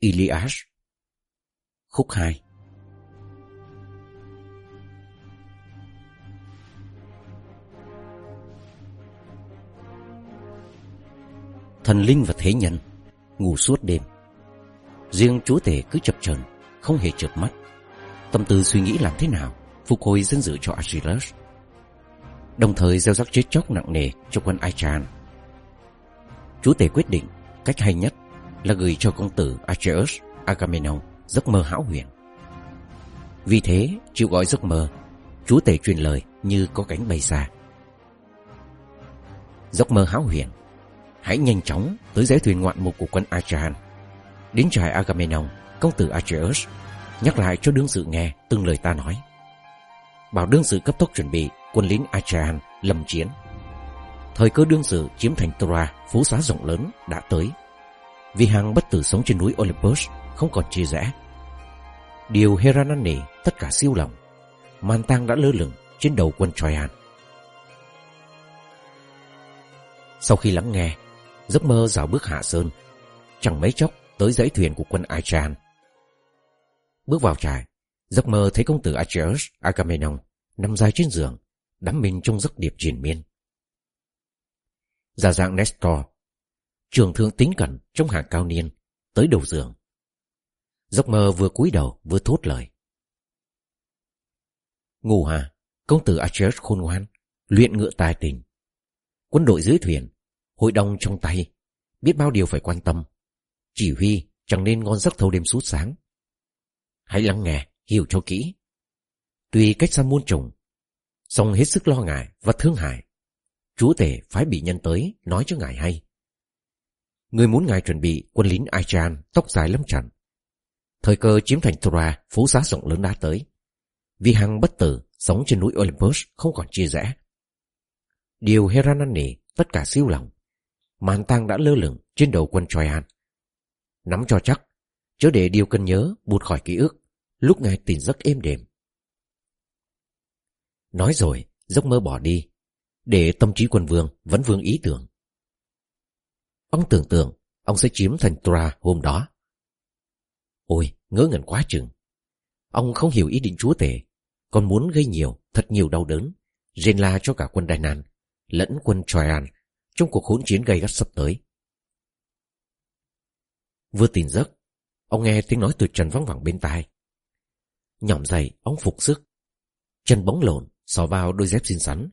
Ilias, Khúc 2 Thần linh và thế nhân ngủ suốt đêm. Riêng chúa tể cứ chập chờn, không hề chợp mắt. Tâm tư suy nghĩ làm thế nào phục hồi dân dự cho Achilles. Đồng thời gieo rắc chết chóc nặng nề cho quân Aichan. Chúa tể quyết định cách hay nhất là gửi cho công tử Acheus Agamemnon giấc mơ hão huyền. Vì thế, chịu gọi giấc mơ, chúa tể truyền lời như có cánh bay xa. Giấc mơ hão huyền hãy nhanh chóng tới giấy thuyền ngoạn mục của quân Achaean. Đến trại Agamemnon, công tử Acheus nhắc lại cho đương sự nghe từng lời ta nói. Bảo đương sự cấp tốc chuẩn bị quân lính Achaean lâm chiến. Thời cơ đương sự chiếm thành Troa, phú xá rộng lớn đã tới. Vì hàng bất tử sống trên núi Olympus không còn chia rẽ. Điều Hera năn nỉ tất cả siêu lòng. Man tang đã lơ lửng trên đầu quân Troyan. Sau khi lắng nghe, giấc mơ dạo bước hạ sơn, chẳng mấy chốc tới dãy thuyền của quân Aichan. Bước vào trại, giấc mơ thấy công tử Acheus Agamemnon nằm dài trên giường, đắm mình trong giấc điệp triền miên. Giả dạng Nestor, trường thương tính cẩn trong hàng cao niên, tới đầu giường. Giấc mơ vừa cúi đầu vừa thốt lời. Ngủ hà, công tử Acheus khôn ngoan, luyện ngựa tài tình. Quân đội dưới thuyền Hội đồng trong tay, biết bao điều phải quan tâm. Chỉ huy chẳng nên ngon giấc thâu đêm suốt sáng. Hãy lắng nghe, hiểu cho kỹ. Tuy cách xa muôn trùng, song hết sức lo ngại và thương hại. Chúa tể phái bị nhân tới nói cho ngài hay. Người muốn ngài chuẩn bị quân lính Aichan tóc dài lâm trận. Thời cơ chiếm thành Troa, phố giá rộng lớn đã tới. Vì hằng bất tử, sống trên núi Olympus không còn chia rẽ. Điều Heranani tất cả siêu lòng màn tang đã lơ lửng trên đầu quân Troyan. Nắm cho chắc, chớ để điều cần nhớ bụt khỏi ký ức, lúc ngài tỉnh giấc êm đềm. Nói rồi, giấc mơ bỏ đi, để tâm trí quân vương vẫn vương ý tưởng. Ông tưởng tượng ông sẽ chiếm thành Tra hôm đó. Ôi, ngớ ngẩn quá chừng. Ông không hiểu ý định chúa tể, còn muốn gây nhiều, thật nhiều đau đớn, rên la cho cả quân Đài Nàn lẫn quân Troyan trong cuộc hỗn chiến gây gắt sắp tới. Vừa tỉnh giấc, ông nghe tiếng nói từ trần vắng vẳng bên tai. Nhỏm dày ông phục sức. Chân bóng lộn, xò vào đôi dép xinh xắn,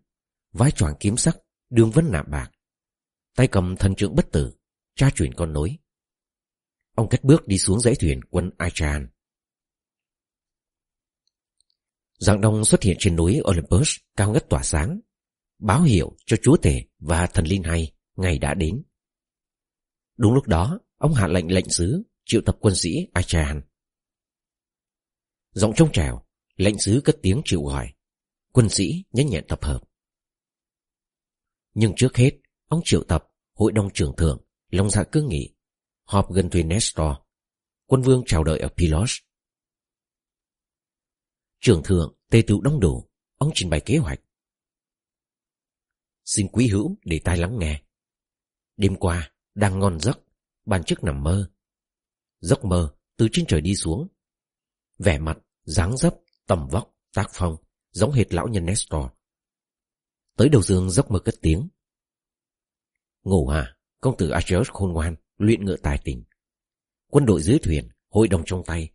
vai choàng kiếm sắc, đường vân nạm bạc. Tay cầm thần trượng bất tử, tra chuyển con nối. Ông cất bước đi xuống dãy thuyền quân Aichan. Dạng đông xuất hiện trên núi Olympus cao ngất tỏa sáng, báo hiệu cho chúa tể và thần linh hay ngày đã đến. Đúng lúc đó, ông hạ lệnh lệnh sứ triệu tập quân sĩ Achan. Giọng trong trèo, lệnh sứ cất tiếng chịu gọi. Quân sĩ nhấn nhẹn tập hợp. Nhưng trước hết, ông triệu tập hội đồng trưởng thượng, long dạ cứ nghỉ họp gần thuyền Nestor. Quân vương chào đợi ở Pilos Trưởng thượng, tề tựu đông đủ, ông trình bày kế hoạch. Xin quý hữu để tai lắng nghe. Đêm qua, đang ngon giấc, bàn chức nằm mơ. Giấc mơ từ trên trời đi xuống. Vẻ mặt, dáng dấp, tầm vóc, tác phong, giống hệt lão nhân Nestor. Tới đầu giường giấc mơ cất tiếng. Ngủ à, công tử Archeus khôn ngoan, luyện ngựa tài tình. Quân đội dưới thuyền, hội đồng trong tay,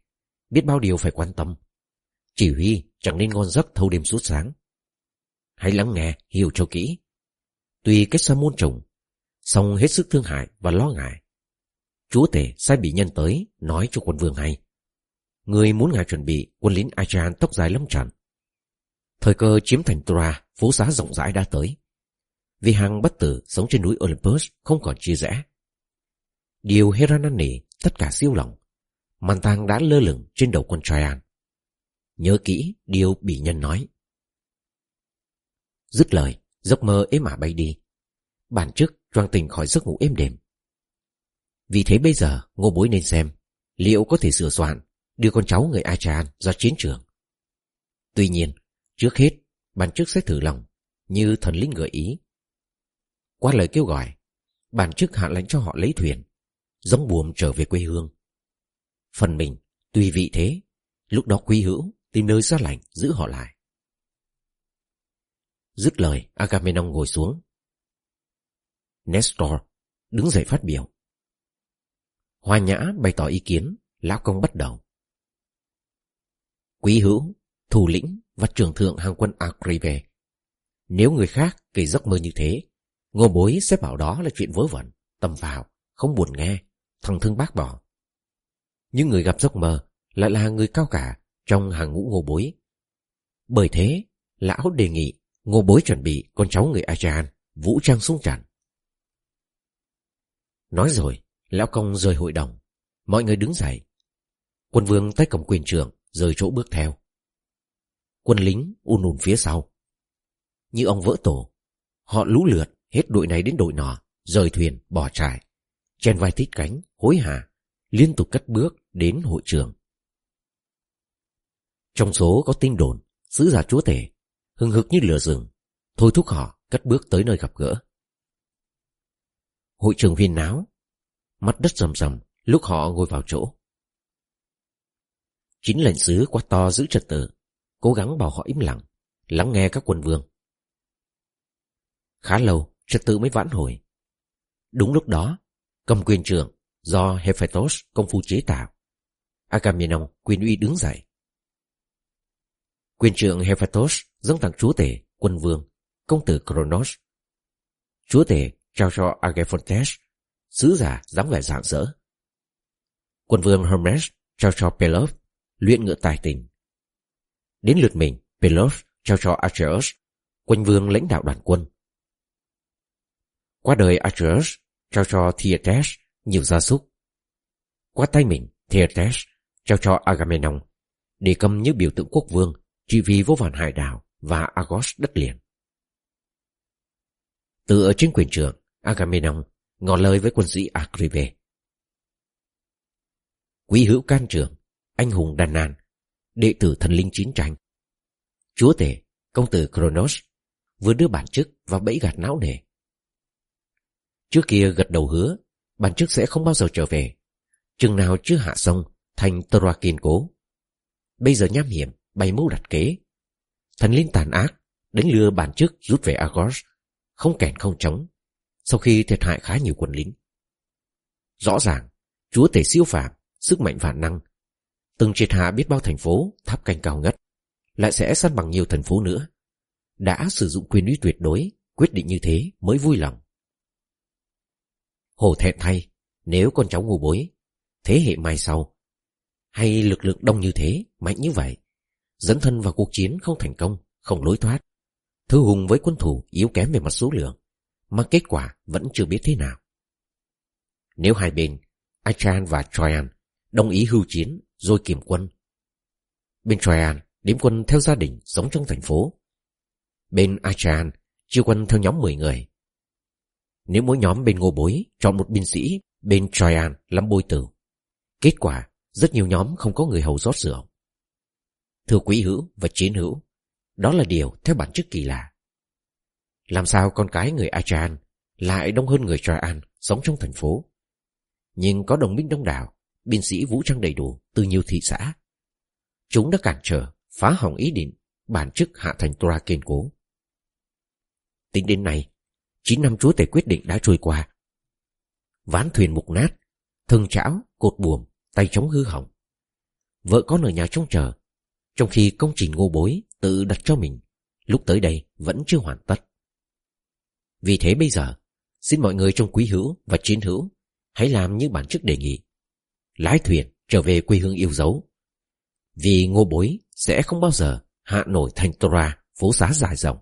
biết bao điều phải quan tâm. Chỉ huy chẳng nên ngon giấc thâu đêm suốt sáng. Hãy lắng nghe, hiểu cho kỹ. Tuy cách xa môn trùng, song hết sức thương hại và lo ngại. Chúa tể sai bị nhân tới nói cho quân vương hay. Người muốn ngài chuẩn bị quân lính Achan tóc dài lâm trận. Thời cơ chiếm thành Tra, phố xá rộng rãi đã tới. Vì hàng bất tử sống trên núi Olympus không còn chia rẽ. Điều Hera năn nỉ tất cả siêu lòng. Màn tang đã lơ lửng trên đầu quân Traian. Nhớ kỹ điều bị nhân nói. Dứt lời, Giấc mơ êm ả bay đi Bản chức choang tình khỏi giấc ngủ êm đềm Vì thế bây giờ ngô bối nên xem Liệu có thể sửa soạn Đưa con cháu người Achan ra chiến trường Tuy nhiên Trước hết bản chức sẽ thử lòng Như thần linh gợi ý qua lời kêu gọi Bản chức hạ lệnh cho họ lấy thuyền Giống buồm trở về quê hương Phần mình, tùy vị thế, lúc đó quý hữu tìm nơi xa lạnh giữ họ lại. Dứt lời, Agamemnon ngồi xuống. Nestor đứng dậy phát biểu. Hoa nhã bày tỏ ý kiến, lão công bắt đầu. Quý hữu, thủ lĩnh và trưởng thượng hàng quân Agrive. Nếu người khác kể giấc mơ như thế, ngô bối sẽ bảo đó là chuyện vớ vẩn, tầm vào, không buồn nghe, thằng thương bác bỏ. Nhưng người gặp giấc mơ lại là người cao cả trong hàng ngũ ngô bối. Bởi thế, lão đề nghị ngô bối chuẩn bị con cháu người Ajan vũ trang súng trận. Nói rồi, lão công rời hội đồng. Mọi người đứng dậy. Quân vương tay cầm quyền trưởng, rời chỗ bước theo. Quân lính un ùn phía sau. Như ông vỡ tổ, họ lũ lượt hết đội này đến đội nọ, rời thuyền, bỏ trại. Chen vai thích cánh, hối hả, liên tục cất bước đến hội trường. Trong số có tinh đồn, sứ giả chúa tể, hưng hực như lửa rừng, thôi thúc họ cất bước tới nơi gặp gỡ. Hội trường huyên náo, mắt đất rầm rầm lúc họ ngồi vào chỗ. Chính lệnh sứ quá to giữ trật tự, cố gắng bảo họ im lặng, lắng nghe các quân vương. Khá lâu, trật tự mới vãn hồi. Đúng lúc đó, cầm quyền trưởng do Hephaestus công phu chế tạo, Agamemnon quyền uy đứng dậy. Quyền trưởng Hephaestus dâng tặng chúa tể, quân vương, công tử Kronos. Chúa tể trao cho Agephontes, sứ giả dáng vẻ rạng rỡ. Quân vương Hermes trao cho Pelops, luyện ngựa tài tình. Đến lượt mình, Pelops trao cho Acheus, quân vương lãnh đạo đoàn quân. Qua đời Atreus trao cho Theatres nhiều gia súc. Qua tay mình, Theatres trao cho Agamemnon để cầm như biểu tượng quốc vương trị vì vô vàn hải đảo và Argos đất liền. Từ ở trên quyền trường, Agamemnon ngỏ lời với quân sĩ Agrive. Quý hữu can trường, anh hùng đàn nàn, đệ tử thần linh chiến tranh. Chúa tể, công tử Kronos, vừa đưa bản chức và bẫy gạt não nề. Trước kia gật đầu hứa, bản chức sẽ không bao giờ trở về, chừng nào chưa hạ xong, thành Troa kiên cố. Bây giờ nham hiểm, bày mưu đặt kế. Thần linh tàn ác, đánh lừa bản chức rút về Argos, không kèn không chống, sau khi thiệt hại khá nhiều quân lính. Rõ ràng, chúa tể siêu phàm, sức mạnh vạn năng, từng triệt hạ biết bao thành phố, tháp canh cao ngất, lại sẽ săn bằng nhiều thành phố nữa. Đã sử dụng quyền uy tuyệt đối, quyết định như thế mới vui lòng. Hổ thẹn thay, nếu con cháu ngu bối, thế hệ mai sau, hay lực lượng đông như thế, mạnh như vậy, dẫn thân vào cuộc chiến không thành công, không lối thoát, thư hùng với quân thủ yếu kém về mặt số lượng, mà kết quả vẫn chưa biết thế nào. Nếu hai bên, Achan và Troyan, đồng ý hưu chiến rồi kiểm quân. Bên Troyan, điểm quân theo gia đình sống trong thành phố. Bên Achan, chia quân theo nhóm 10 người. Nếu mỗi nhóm bên ngô bối chọn một binh sĩ, bên Troyan làm bôi tử. Kết quả, rất nhiều nhóm không có người hầu rót rượu. Thưa quý hữu và chiến hữu, đó là điều theo bản chất kỳ lạ. Làm sao con cái người Achan lại đông hơn người Troyan sống trong thành phố? Nhưng có đồng minh đông đảo, binh sĩ vũ trang đầy đủ từ nhiều thị xã. Chúng đã cản trở, phá hỏng ý định bản chức hạ thành Tora kiên cố. Tính đến nay, 9 năm chúa tể quyết định đã trôi qua. Ván thuyền mục nát, thân chảo, cột buồm, tay chống hư hỏng. Vợ con ở nhà trông chờ, trong khi công trình ngô bối tự đặt cho mình, lúc tới đây vẫn chưa hoàn tất. Vì thế bây giờ, xin mọi người trong quý hữu và chiến hữu hãy làm như bản chức đề nghị. Lái thuyền trở về quê hương yêu dấu. Vì ngô bối sẽ không bao giờ hạ nổi thành Tora phố xá dài rộng.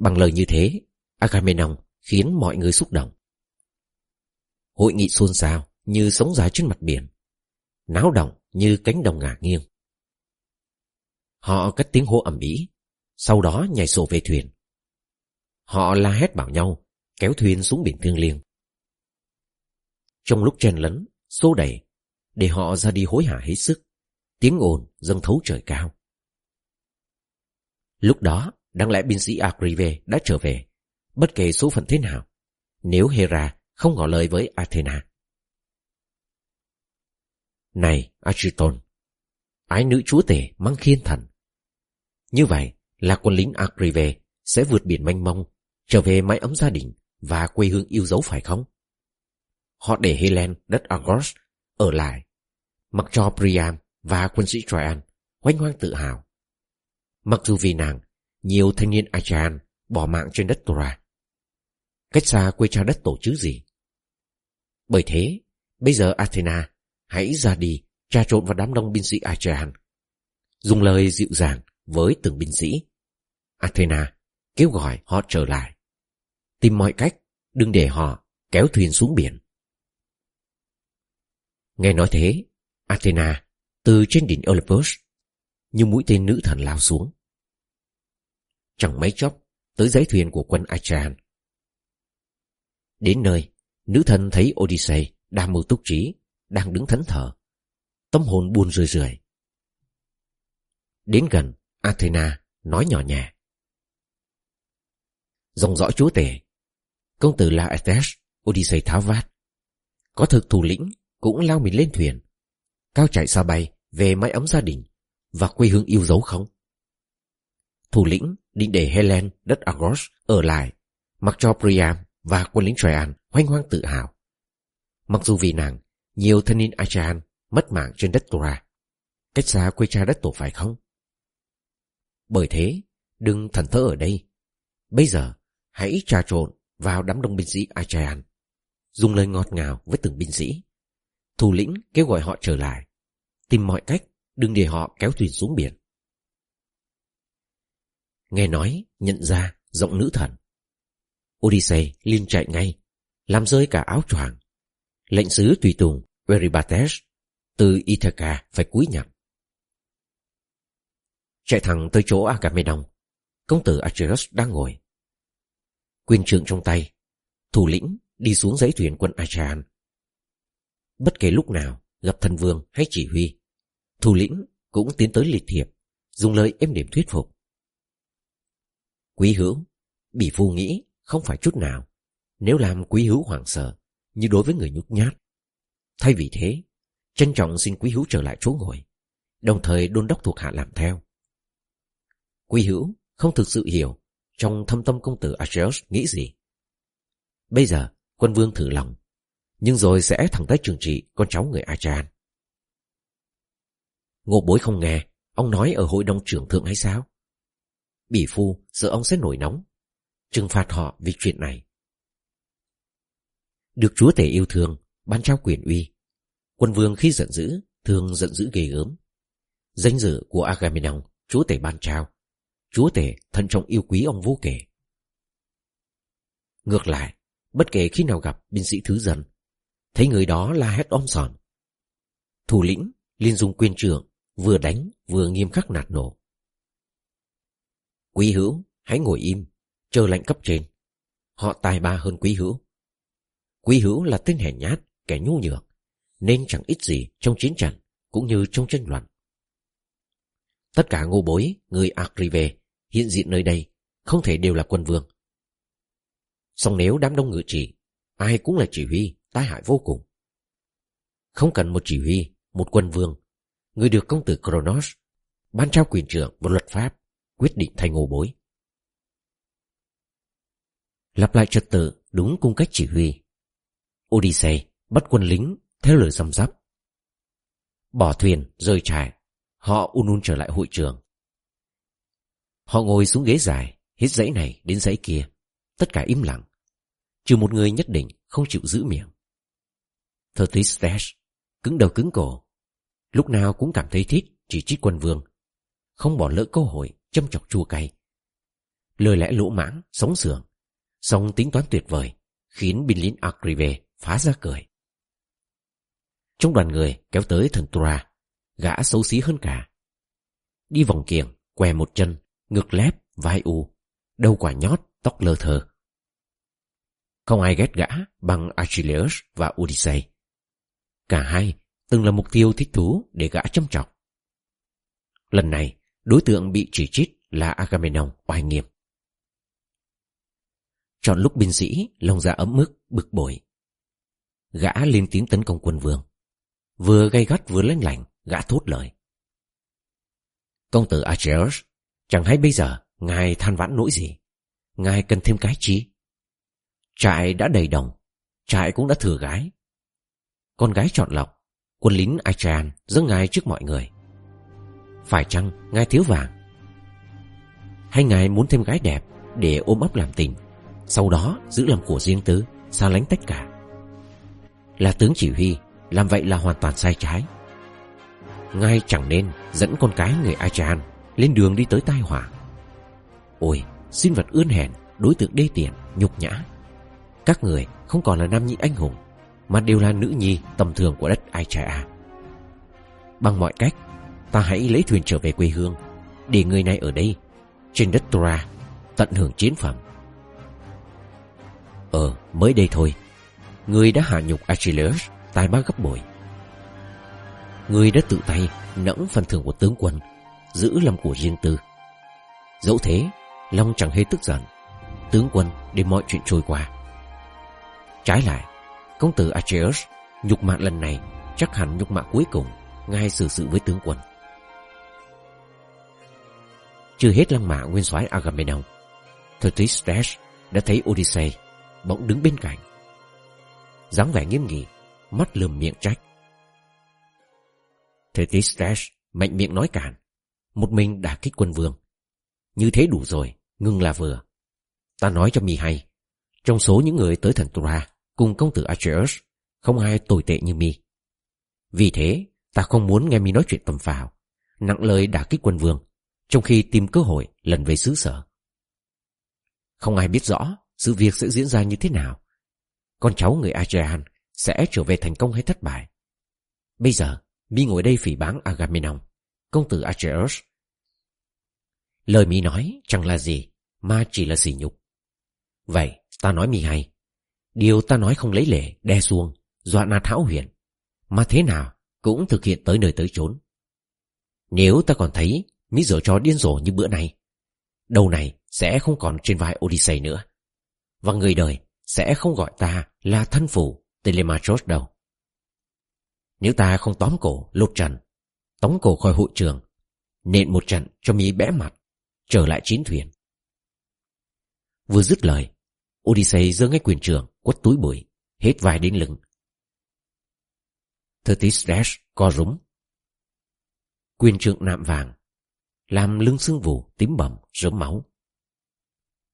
Bằng lời như thế, Agamemnon khiến mọi người xúc động. Hội nghị xôn xao như sóng giá trên mặt biển, náo động như cánh đồng ngả nghiêng. Họ cất tiếng hô ầm ĩ, sau đó nhảy sổ về thuyền. Họ la hét bảo nhau, kéo thuyền xuống biển thương liêng. Trong lúc chen lấn, xô đẩy, để họ ra đi hối hả hết sức, tiếng ồn dâng thấu trời cao. Lúc đó, đáng lẽ binh sĩ Agrive đã trở về, bất kể số phận thế nào, nếu Hera không ngỏ lời với Athena. Này, Achiton, ái nữ chúa tể mang khiên thần. Như vậy là quân lính Agrive sẽ vượt biển mênh mông, trở về mái ấm gia đình và quê hương yêu dấu phải không? Họ để Helen, đất Argos, ở lại, mặc cho Priam và quân sĩ Troyan hoanh hoang tự hào. Mặc dù vì nàng, nhiều thanh niên Achaean bỏ mạng trên đất Tora. Cách xa quê cha đất tổ chứ gì. Bởi thế, bây giờ Athena hãy ra đi tra trộn vào đám đông binh sĩ Achaean. Dùng lời dịu dàng với từng binh sĩ. Athena kêu gọi họ trở lại. Tìm mọi cách, đừng để họ kéo thuyền xuống biển. Nghe nói thế, Athena từ trên đỉnh Olympus như mũi tên nữ thần lao xuống. Chẳng mấy chốc tới giấy thuyền của quân Achan Đến nơi, nữ thần thấy Odyssey đang mưu túc trí, đang đứng thẫn thờ. Tâm hồn buồn rười rười Đến gần, Athena nói nhỏ nhẹ. Dòng dõi chúa tể, công tử Laertes, Odyssey tháo vát. Có thực thủ lĩnh cũng lao mình lên thuyền, cao chạy xa bay về mái ấm gia đình và quê hương yêu dấu không? Thủ lĩnh định để Helen đất Argos ở lại, mặc cho Priam và quân lính Troyan hoanh hoang tự hào. Mặc dù vì nàng, nhiều thân niên Achaean mất mạng trên đất Tora, cách xa quê cha đất tổ phải không? Bởi thế, đừng thần thơ ở đây. Bây giờ, hãy trà trộn vào đám đông binh sĩ Achaean, dùng lời ngọt ngào với từng binh sĩ. Thủ lĩnh kêu gọi họ trở lại, tìm mọi cách đừng để họ kéo thuyền xuống biển. Nghe nói, nhận ra, giọng nữ thần. Odyssey liên chạy ngay, làm rơi cả áo choàng. Lệnh sứ tùy tùng, Veribates, từ Ithaca phải cúi nhặt. Chạy thẳng tới chỗ Agamemnon, công tử Achilles đang ngồi. Quyền trượng trong tay, thủ lĩnh đi xuống giấy thuyền quân Achaean. Bất kể lúc nào gặp thần vương hay chỉ huy, thủ lĩnh cũng tiến tới lịch thiệp, dùng lời êm điểm thuyết phục. Quý hữu, bỉ phu nghĩ không phải chút nào, nếu làm quý hữu hoảng sợ, như đối với người nhút nhát. Thay vì thế, trân trọng xin quý hữu trở lại chỗ ngồi, đồng thời đôn đốc thuộc hạ làm theo. Quý hữu không thực sự hiểu trong thâm tâm công tử Acheos nghĩ gì. Bây giờ, quân vương thử lòng, nhưng rồi sẽ thẳng tới trường trị con cháu người Achan. Ngô bối không nghe, ông nói ở hội đồng trưởng thượng hay sao? Bỉ phu sợ ông sẽ nổi nóng, trừng phạt họ vì chuyện này. Được chúa tể yêu thương, ban trao quyền uy. Quân vương khi giận dữ, thường giận dữ ghê gớm. Danh dự của Agamemnon, chúa tể ban trao. Chúa tể thân trọng yêu quý ông vô kể. Ngược lại, bất kể khi nào gặp binh sĩ thứ dân, thấy người đó la hét om sòn. Thủ lĩnh liên dung quyền trưởng vừa đánh vừa nghiêm khắc nạt nổ. Quý hữu, hãy ngồi im, chờ lệnh cấp trên. Họ tài ba hơn quý hữu. Quý hữu là tên hèn nhát, kẻ nhu nhược, nên chẳng ít gì trong chiến trận cũng như trong tranh luận. Tất cả ngô bối, người Akrive hiện diện nơi đây không thể đều là quân vương. Song nếu đám đông ngự trị, ai cũng là chỉ huy, tai hại vô cùng. Không cần một chỉ huy, một quân vương người được công tử Kronos ban trao quyền trưởng một luật pháp quyết định thay ngô bối. Lặp lại trật tự đúng cung cách chỉ huy. Odyssey bắt quân lính theo lời răm rắp. Bỏ thuyền, rơi trại, họ un un trở lại hội trường. Họ ngồi xuống ghế dài, hết dãy này đến dãy kia, tất cả im lặng. Trừ một người nhất định không chịu giữ miệng. Thirty cứng đầu cứng cổ, Lúc nào cũng cảm thấy thích chỉ trích quân vương Không bỏ lỡ cơ hội châm chọc chua cay. Lời lẽ lỗ mãng, sống sườn. Song tính toán tuyệt vời Khiến binh lính Agrive phá ra cười. Trong đoàn người kéo tới thần Tura Gã xấu xí hơn cả. Đi vòng kiềng, què một chân Ngực lép, vai u Đầu quả nhót, tóc lơ thơ. Không ai ghét gã bằng Achilles và Odyssey Cả hai từng là mục tiêu thích thú để gã châm trọng. Lần này, đối tượng bị chỉ trích là Agamemnon oai nghiêm. Chọn lúc binh sĩ, lòng dạ ấm ức bực bội. Gã lên tiếng tấn công quân vương. Vừa gay gắt vừa lanh lành Gã thốt lời Công tử Acheus Chẳng hay bây giờ Ngài than vãn nỗi gì Ngài cần thêm cái chi Trại đã đầy đồng Trại cũng đã thừa gái Con gái chọn lọc Quân lính Achean dâng ngài trước mọi người phải chăng ngài thiếu vàng? Hay ngài muốn thêm gái đẹp Để ôm ấp làm tình Sau đó giữ làm của riêng tứ Xa lánh tất cả? Là tướng chỉ huy Làm vậy là hoàn toàn sai trái. Ngài chẳng nên dẫn con cái người Achan Lên đường đi tới tai họa. Ôi sinh vật ươn hèn Đối tượng đê tiện, nhục nhã. Các người không còn là nam nhi anh hùng Mà đều là nữ nhi tầm thường của đất Aichaya Bằng mọi cách Ta hãy lấy thuyền trở về quê hương, Để người này ở đây, Trên đất Tora, Tận hưởng chiến phẩm. Ờ mới đây thôi, Người đã hạ nhục Achilles Tai bác gấp bội. Người đã tự tay nẫng phần thưởng của tướng quân, Giữ lòng của riêng tư. Dẫu thế, Long chẳng hề tức giận, Tướng quân để mọi chuyện trôi qua. Trái lại, Công tử Achilles Nhục mạ lần này Chắc hẳn nhục mạ cuối cùng, ngay xử sự với tướng quân. Chưa hết lăng mạ nguyên soái Agamemnon Thersites đã thấy Odysseus Bỗng đứng bên cạnh, dáng vẻ nghiêm nghị, Mắt lườm miệng trách Thersites mạnh miệng nói cản Một mình đã kích quân vương. Như thế đủ rồi Ngưng là vừa. Ta nói cho Mi hay, Trong số những người tới thần Tura Cùng công tử Acheus Không ai tồi tệ như mi. Vì thế, ta không muốn nghe mi nói chuyện tầm phào, Nặng lời đả kích quân vương. Trong khi tìm cơ hội lần về xứ sở. Không ai biết rõ Sự việc sẽ diễn ra như thế nào. Con cháu người Achean Sẽ trở về thành công hay thất bại. Bây giờ mi ngồi đây phỉ báng Agamemnon Công tử Atreus Lời mi nói chẳng là gì Mà chỉ là sỉ nhục. Vậy ta nói mi hay. Điều ta nói không lấy lệ, đe xuông, dọa nạt hão huyền. Mà thế nào cũng thực hiện tới nơi tới chốn. Nếu ta còn thấy Mỹ dở trò điên rồ như bữa nay, đầu này sẽ không còn trên vai Odyssey nữa. Và người đời sẽ không gọi ta là thân phủ Telemachos đâu. Nếu ta không tóm cổ lột trần, tống cổ khỏi hội trường, nện một trận cho Mỹ bẽ mặt, trở lại chiến thuyền. Vừa dứt lời, Odyssey giơ ngay quyền trường quất túi bụi, hết vai đến lưng. Curtis Dash co rúm. Quyền trượng nạm vàng, làm lưng xương vù tím bầm, rớm máu.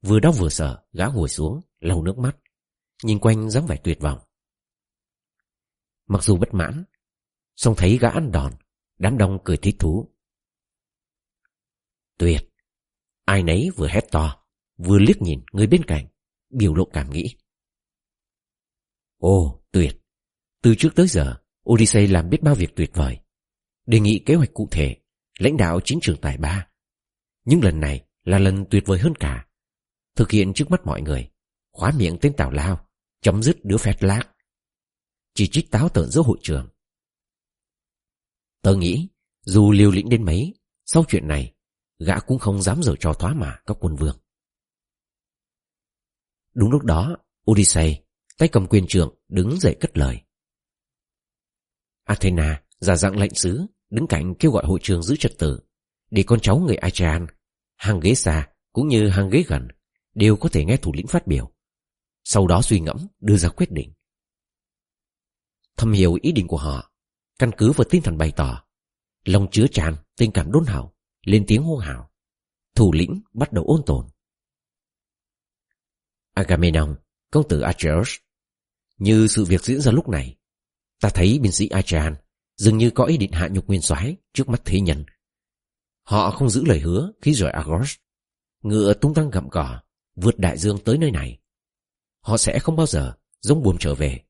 Vừa đau vừa sợ, gã ngồi xuống, lau nước mắt, nhìn quanh dáng vẻ tuyệt vọng. Mặc dù bất mãn, song thấy gã ăn đòn, đám đông cười thích thú. Tuyệt! Ai nấy vừa hét to, vừa liếc nhìn người bên cạnh, biểu lộ cảm nghĩ. Ồ, tuyệt! Từ trước tới giờ, Odyssey làm biết bao việc tuyệt vời. Đề nghị kế hoạch cụ thể, lãnh đạo chính trường tài ba. Nhưng lần này là lần tuyệt vời hơn cả. Thực hiện trước mắt mọi người, khóa miệng tên Tào Lao, chấm dứt đứa phét lác. Chỉ trích táo tợn giữa hội trường. Tớ nghĩ, dù liều lĩnh đến mấy, sau chuyện này, gã cũng không dám dở trò thoá mà các quân vương. Đúng lúc đó, Odyssey Tay cầm quyền trưởng đứng dậy cất lời. Athena giả dạng lệnh sứ đứng cạnh kêu gọi hội trường giữ trật tự để con cháu người ASEAN, hàng ghế xa cũng như hàng ghế gần đều có thể nghe thủ lĩnh phát biểu. Sau đó suy ngẫm đưa ra quyết định. Thâm hiểu ý định của họ, căn cứ vào tinh thần bày tỏ, lòng chứa tràn tình cảm đôn hảo, lên tiếng hô hào. Thủ lĩnh bắt đầu ôn tồn. Agamemnon, công tử Achilles, như sự việc diễn ra lúc này, ta thấy binh sĩ Achan dường như có ý định hạ nhục nguyên soái trước mắt thế nhân. Họ không giữ lời hứa khi rời Argos. Ngựa tung tăng gặm cỏ, vượt đại dương tới nơi này. Họ sẽ không bao giờ giống buồm trở về.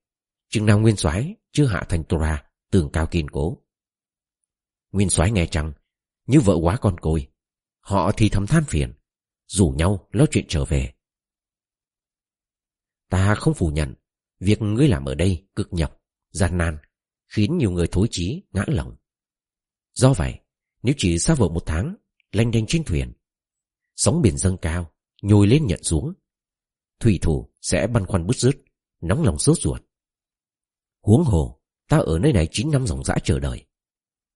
Chừng nào nguyên soái chưa hạ thành Tora, tường cao kiên cố. Nguyên soái nghe chăng, như vợ quá con côi. Họ thì thầm than phiền, rủ nhau lo chuyện trở về. Ta không phủ nhận Việc ngươi làm ở đây cực nhọc, gian nan, khiến nhiều người thối chí, ngã lòng. Do vậy, nếu chỉ xa vợ một tháng, lanh đanh trên thuyền, sóng biển dâng cao, nhồi lên nhận xuống, thủy thủ sẽ băn khoăn bứt rứt, nóng lòng sốt ruột. Huống hồ, Ta ở nơi này 9 năm dòng dã chờ đợi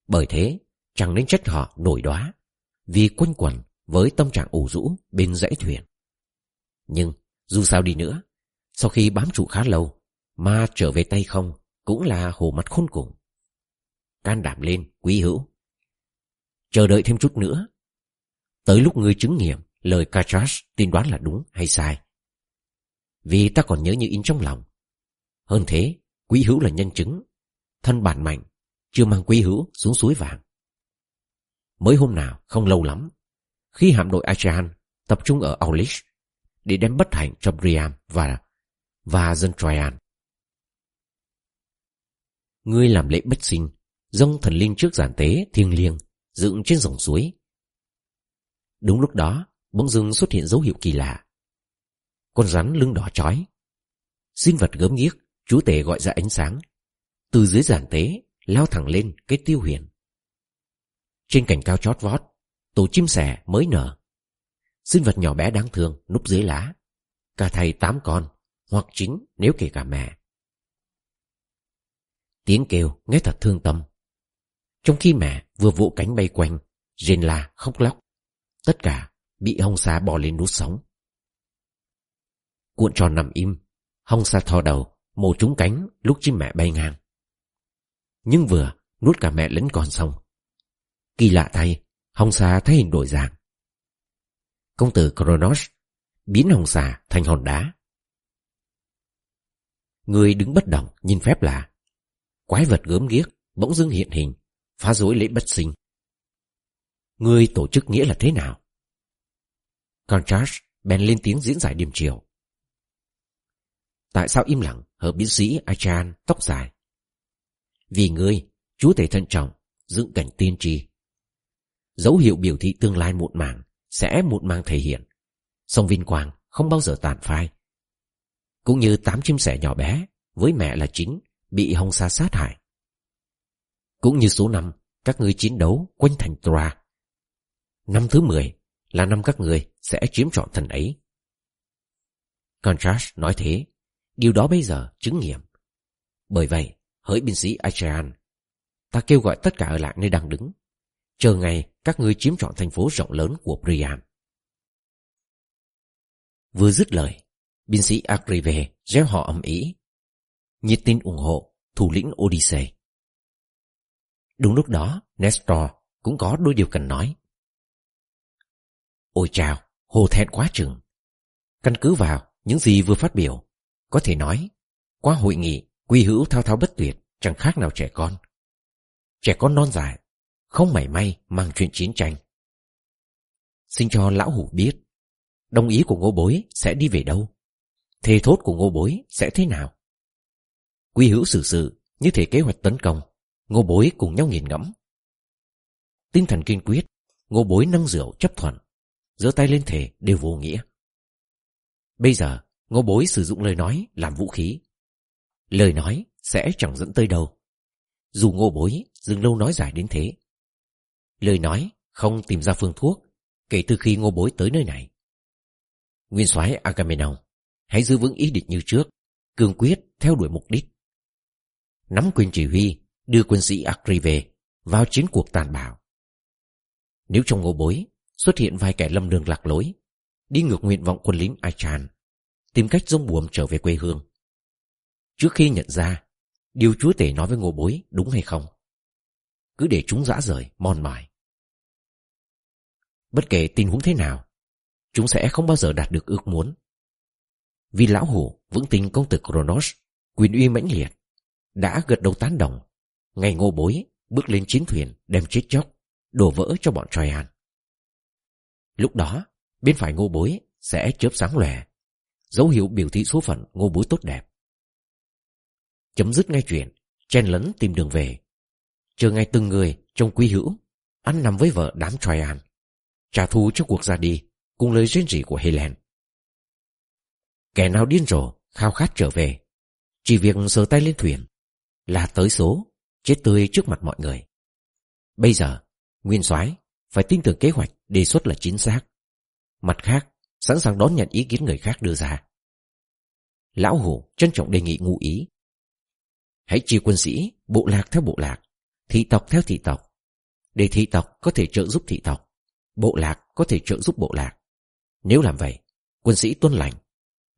Bởi thế chẳng nên trách họ nổi đóa Vì quanh quẩn với tâm trạng ủ rũ bên dãy thuyền Nhưng dù sao đi nữa Sau khi bám trụ khá lâu ma trở về tay không cũng là hồ mặt khôn cùng. Can đảm lên, quý hữu. Chờ đợi thêm chút nữa. Tới lúc ngươi chứng nghiệm Lời Katrash tin đoán là đúng hay sai. Vì ta còn nhớ như in trong lòng. Hơn thế, Quý hữu là nhân chứng. Thân bản mạnh Chưa mang quý hữu xuống suối vàng. Mới hôm nào, không lâu lắm, Khi hạm đội Achan Tập trung ở Aulish Để đem bất hạnh cho Briam và Và dân Troyan. Ngươi làm lễ bất sinh, Dâng thần linh trước giản tế, thiêng liêng, Dựng trên dòng suối. Đúng lúc đó, Bỗng dưng xuất hiện dấu hiệu kỳ lạ. Con rắn lưng đỏ chói. Sinh vật gớm ghiếc Chú tể gọi ra ánh sáng. Từ dưới giản tế, Lao thẳng lên cái tiêu huyền. Trên cành cao chót vót, Tổ chim sẻ mới nở. Sinh vật nhỏ bé đáng thương, núp dưới lá. Cả thầy tám con, Hoặc chính, nếu kể cả mẹ. Tiếng kêu nghe thật thương tâm. Trong khi mẹ vừa vỗ cánh bay quanh Rên la khóc lóc. Tất cả bị hong xà bò lên nút sóng. Cuộn tròn nằm im, Hong xà thò đầu, Mổ trúng cánh lúc chim mẹ bay ngang. Nhưng vừa nuốt cả mẹ lẫn con xong. Kỳ lạ thay, Hong xà thấy hình đổi dạng. Công tử Kronos Biến hồng xà thành hòn đá. Người đứng bất động nhìn phép lạ. Quái vật gớm ghiếc Bỗng dưng hiện hình, Phá rối lễ bất sinh. Người tổ chức nghĩa là thế nào? Contrast bèn lên tiếng diễn giải điểm chiều Tại sao im lặng, hợp biến sĩ Achan tóc dài? Vì ngươi Chúa tể thận trọng, Dựng cảnh tiên tri. Dấu hiệu biểu thị tương lai muộn màng, Sẽ muộn màng thể hiện. Song vinh quang không bao giờ tàn phai. Cũng như tám chim sẻ nhỏ bé Với mẹ là chính Bị hồng sa sát hại Cũng như số năm Các ngươi chiến đấu quanh thành Tora. Năm thứ 10 là năm các người sẽ chiếm trọn thần ấy. Contrast nói thế, điều đó bây giờ chứng nghiệm. Bởi vậy, hỡi binh sĩ Achean, ta kêu gọi tất cả ở lại nơi đang đứng, chờ ngày các ngươi chiếm trọn thành phố rộng lớn của Priam. Vừa dứt lời, binh sĩ Agrive gieo họ âm ý, nhiệt tin ủng hộ thủ lĩnh Odyssey. Đúng lúc đó, Nestor cũng có đôi điều cần nói. Ôi chào, hồ thẹn quá chừng. Căn cứ vào những gì vừa phát biểu, có thể nói, qua hội nghị, quy hữu thao thao bất tuyệt, chẳng khác nào trẻ con. Trẻ con non dài, không mảy may mang chuyện chiến tranh. Xin cho lão hủ biết, đồng ý của ngô bối sẽ đi về đâu? Thề thốt của ngô bối sẽ thế nào? Quy hữu xử sự như thể kế hoạch tấn công, ngô bối cùng nhau nghiền ngẫm. Tinh thần kiên quyết, ngô bối nâng rượu chấp thuận giơ tay lên thể đều vô nghĩa. Bây giờ, ngô bối sử dụng lời nói làm vũ khí. Lời nói sẽ chẳng dẫn tới đâu. Dù ngô bối dừng lâu nói dài đến thế. Lời nói không tìm ra phương thuốc kể từ khi ngô bối tới nơi này. Nguyên soái Agamemnon, hãy giữ vững ý định như trước, cương quyết theo đuổi mục đích. Nắm quyền chỉ huy, đưa quân sĩ Akri về vào chiến cuộc tàn bạo. Nếu trong ngô bối xuất hiện vài kẻ lâm đường lạc lối, đi ngược nguyện vọng quân lính Achan, tìm cách dông buồm trở về quê hương. Trước khi nhận ra, điều chúa tể nói với ngô bối đúng hay không, cứ để chúng dã rời, mòn mỏi. Bất kể tình huống thế nào, chúng sẽ không bao giờ đạt được ước muốn. Vì lão hủ vững tin công tử Kronos, quyền uy mãnh liệt, đã gật đầu tán đồng, ngày ngô bối bước lên chiến thuyền đem chết chóc, đổ vỡ cho bọn Troyan. Lúc đó, bên phải ngô bối sẽ chớp sáng lòe, dấu hiệu biểu thị số phận ngô bối tốt đẹp. Chấm dứt ngay chuyện, chen lấn tìm đường về. Chờ ngay từng người trong quý hữu, ăn nằm với vợ đám Troyan, trả thù cho cuộc ra đi cùng lời rên rỉ của Helen. Kẻ nào điên rồ, khao khát trở về, chỉ việc sờ tay lên thuyền, là tới số, chết tươi trước mặt mọi người. Bây giờ, Nguyên soái phải tin tưởng kế hoạch đề xuất là chính xác. Mặt khác, sẵn sàng đón nhận ý kiến người khác đưa ra. Lão Hủ trân trọng đề nghị ngụ ý. Hãy chia quân sĩ, bộ lạc theo bộ lạc, thị tộc theo thị tộc. Để thị tộc có thể trợ giúp thị tộc, bộ lạc có thể trợ giúp bộ lạc. Nếu làm vậy, quân sĩ tuân lành,